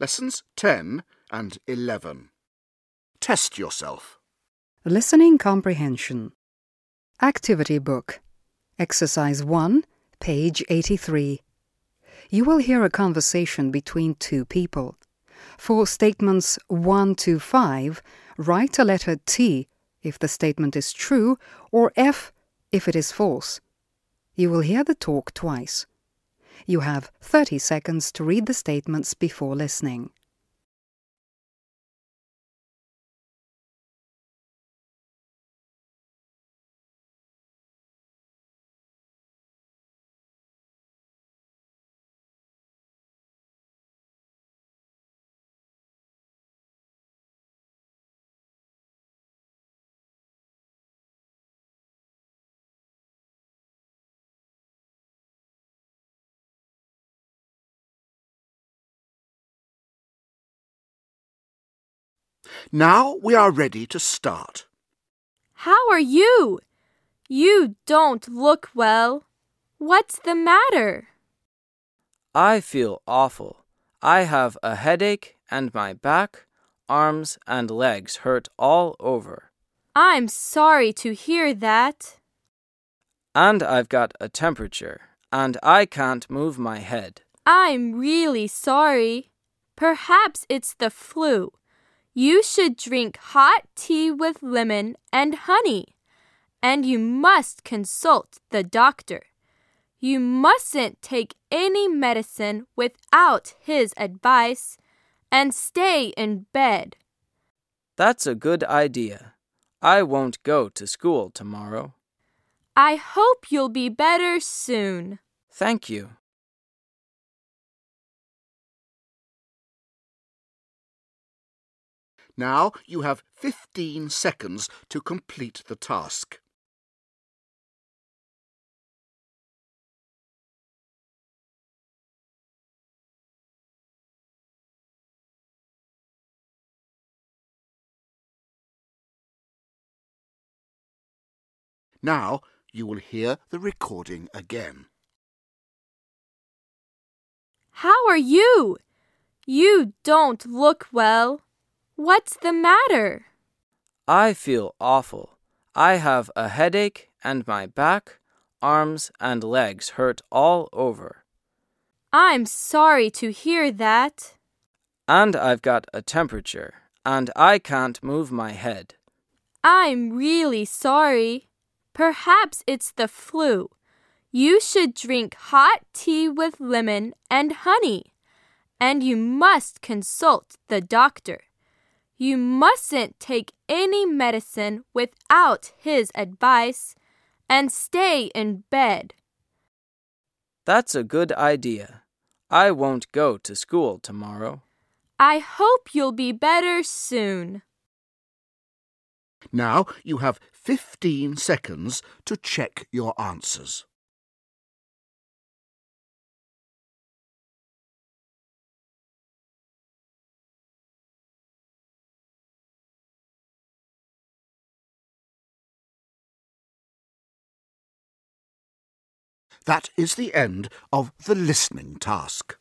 Lessons 10 and 11. Test yourself. Listening Comprehension. Activity Book. Exercise 1, page 83. You will hear a conversation between two people. For statements 1 to 5, write a letter T if the statement is true or F if it is false. You will hear the talk twice. You have 30 seconds to read the statements before listening. Now we are ready to start. How are you? You don't look well. What's the matter? I feel awful. I have a headache and my back, arms, and legs hurt all over. I'm sorry to hear that. And I've got a temperature, and I can't move my head. I'm really sorry. Perhaps it's the flu. You should drink hot tea with lemon and honey. And you must consult the doctor. You mustn't take any medicine without his advice and stay in bed. That's a good idea. I won't go to school tomorrow. I hope you'll be better soon. Thank you. Now you have 15 seconds to complete the task. Now you will hear the recording again. How are you? You don't look well. What's the matter? I feel awful. I have a headache and my back, arms, and legs hurt all over. I'm sorry to hear that. And I've got a temperature, and I can't move my head. I'm really sorry. Perhaps it's the flu. You should drink hot tea with lemon and honey. And you must consult the doctor. You mustn't take any medicine without his advice and stay in bed. That's a good idea. I won't go to school tomorrow. I hope you'll be better soon. Now you have 15 seconds to check your answers. That is the end of the listening task.